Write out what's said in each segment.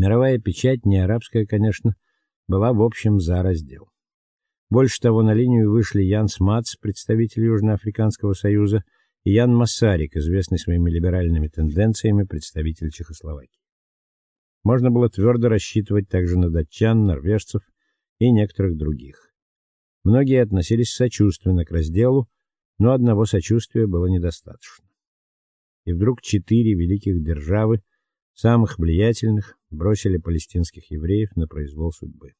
Мировая печать, не арабская, конечно, была в общем за раздел. Больше того, на линию вышли Ян Смац, представитель Южноафриканского союза, и Ян Масарик, известный своими либеральными тенденциями представитель Чехословакии. Можно было твердо рассчитывать также на датчан, норвежцев и некоторых других. Многие относились сочувственно к разделу, но одного сочувствия было недостаточно. И вдруг четыре великих державы, самых влиятельных, бросили палестинских евреев на произвол судьбы.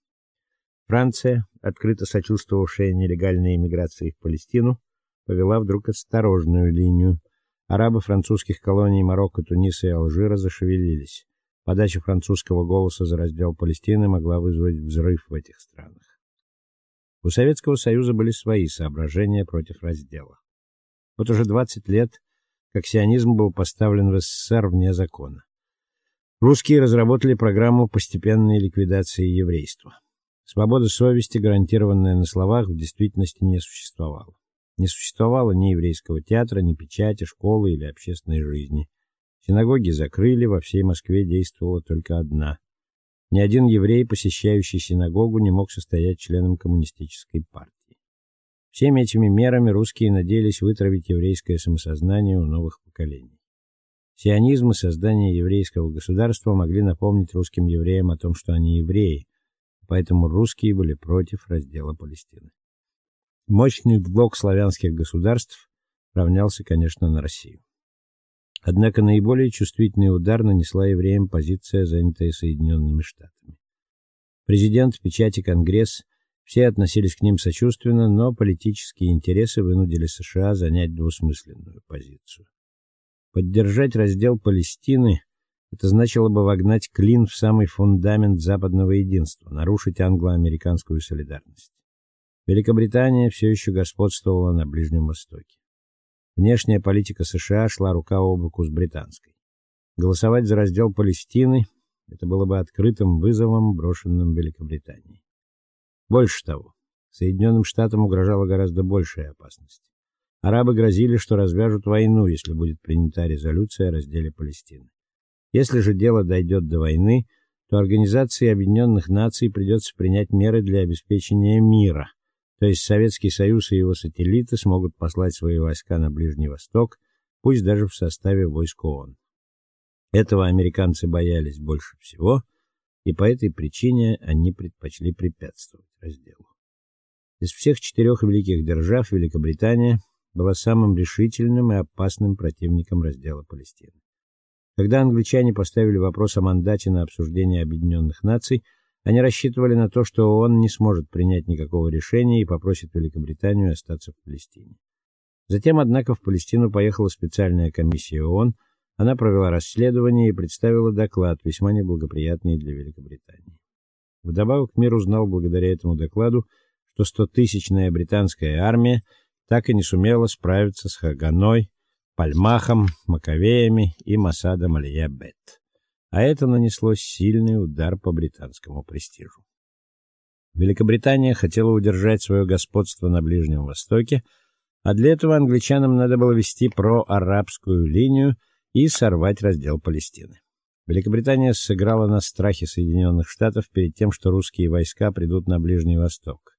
Франция, открыто сочувствовавшая нелегальной эмиграции в Палестину, повела вдруг осторожную линию. Арабы французских колоний Марокко, Туниса и Алжира зашевелились. Подача французского голоса за раздел Палестины могла вызвать взрыв в этих странах. У Советского Союза были свои соображения против раздела. Вот уже 20 лет, как сионизм был поставлен в СССР вне закона. Русские разработали программу постепенной ликвидации еврейства. Свобода совести, гарантированная на словах, в действительности не существовала. Не существовало ни еврейского театра, ни печати, школы или общественной жизни. Синагоги закрыли, во всей Москве действовала только одна. Ни один еврей, посещающий синагогу, не мог состоять членом коммунистической партии. Всеми этими мерами русские надеялись вытравить еврейское самосознание у новых поколений. Сионизм и создание еврейского государства могли напомнить русским евреям о том, что они евреи, поэтому русские были против раздела Палестины. Мощный блок славянских государств равнялся, конечно, на Россию. Однако наиболее чувствительный удар нанесла евреям позиция, занятая Соединенными Штатами. Президент, печати Конгресс все относились к ним сочувственно, но политические интересы вынудили США занять двусмысленную позицию. Поддержать раздел Палестины это значило бы вогнать клин в самый фундамент западного единства, нарушить англо-американскую солидарность. Великобритания все еще господствовала на Ближнем Востоке. Внешняя политика США шла рука об руку с британской. Голосовать за раздел Палестины это было бы открытым вызовом, брошенным Великобритании. Больше того, Соединенным Штатам угрожала гораздо большая опасность. Арабы грозили, что развяжут войну, если будет принята резолюция о разделе Палестины. Если же дело дойдет до войны, то Организации Объединенных Наций придется принять меры для обеспечения мира. То есть Советский Союз и его сателлиты смогут послать свои войска на Ближний Восток, пусть даже в составе войск ООН. Этого американцы боялись больше всего, и по этой причине они предпочли препятствовать разделу. Из всех четырех великих держав Великобритания была самым решительным и опасным противником раздела Палестины. Когда англичане поставили вопрос о мандате на обсуждение Объединенных Наций, они рассчитывали на то, что ООН не сможет принять никакого решения и попросит Великобританию остаться в Палестине. Затем, однако, в Палестину поехала специальная комиссия ООН. Она провела расследование и представила доклад, весьма неблагоприятный для Великобритании. Вдобавок мир узнал благодаря этому докладу, что стотысячная британская армия так и не сумела справиться с Хаганой, Пальмахом, Маковеями и Масадом Алия-Бет а это нанесло сильный удар по британскому престижу. Великобритания хотела удержать свое господство на Ближнем Востоке, а для этого англичанам надо было вести проарабскую линию и сорвать раздел Палестины. Великобритания сыграла на страхе Соединенных Штатов перед тем, что русские войска придут на Ближний Восток,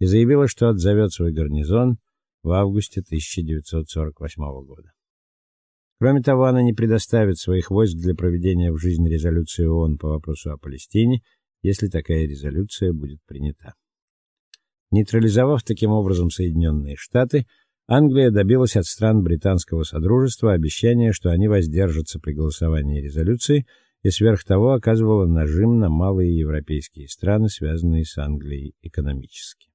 и заявила, что отзовет свой гарнизон в августе 1948 года. Кроме того, она не предоставит своих войск для проведения в жизнь резолюции ООН по вопросу о Палестине, если такая резолюция будет принята. Нейтрализовав таким образом Соединенные Штаты, Англия добилась от стран британского содружества обещания, что они воздержатся при голосовании резолюции, и сверх того оказывала нажим на малые европейские страны, связанные с Англией экономически.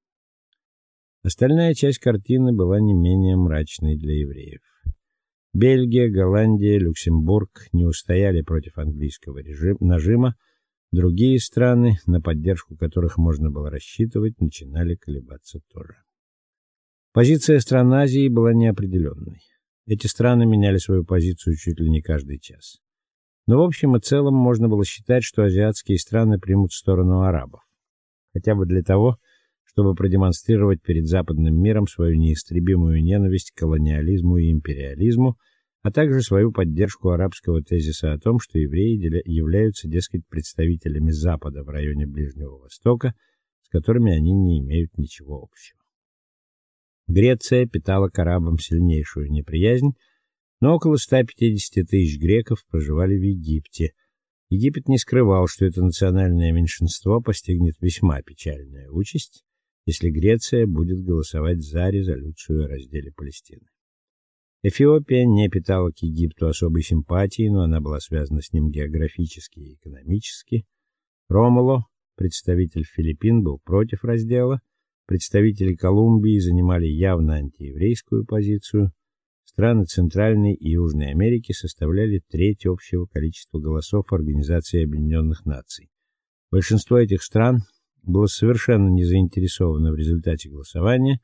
Остальная часть картины была не менее мрачной для евреев. Бельгия, Голландия, Люксембург не устояли против английского режима, нажима, другие страны, на поддержку которых можно было рассчитывать, начинали колебаться тоже. Позиция стран Азии была неопределенной. Эти страны меняли свою позицию чуть ли не каждый час. Но в общем и целом можно было считать, что азиатские страны примут сторону арабов. Хотя бы для того, чтобы продемонстрировать перед западным миром свою неистребимую ненависть к колониализму и империализму, а также свою поддержку арабского тезиса о том, что евреи являются, дескать, представителями Запада в районе Ближнего Востока, с которыми они не имеют ничего общего. Греция питала к арабам сильнейшую неприязнь, но около 150 тысяч греков проживали в Египте. Египет не скрывал, что это национальное меньшинство постигнет весьма печальная участь, если Греция будет голосовать за резолюцию о разделе Палестины. Эфиопия не питала к Египту особой симпатии, но она была связана с ним географически и экономически. Ромуло, представитель Филиппин, был против раздела. Представители Колумбии занимали явно антиеврейскую позицию. Страны Центральной и Южной Америки составляли треть общего количества голосов Организации Объединенных Наций. Большинство этих стран было совершенно не заинтересовано в результате голосования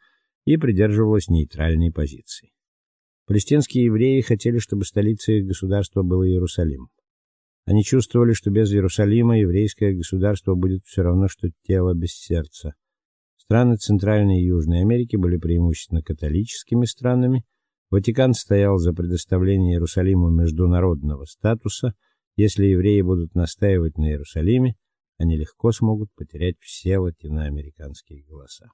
и придерживалось нейтральной позиции. Палестинские евреи хотели, чтобы столицей их государства был Иерусалим. Они чувствовали, что без Иерусалима еврейское государство будет все равно что тело без сердца. Страны Центральной и Южной Америки были преимущественно католическими странами. Ватикан стоял за предоставление Иерусалиму международного статуса. Если евреи будут настаивать на Иерусалиме, они легко смогут потерять все латиноамериканские голоса.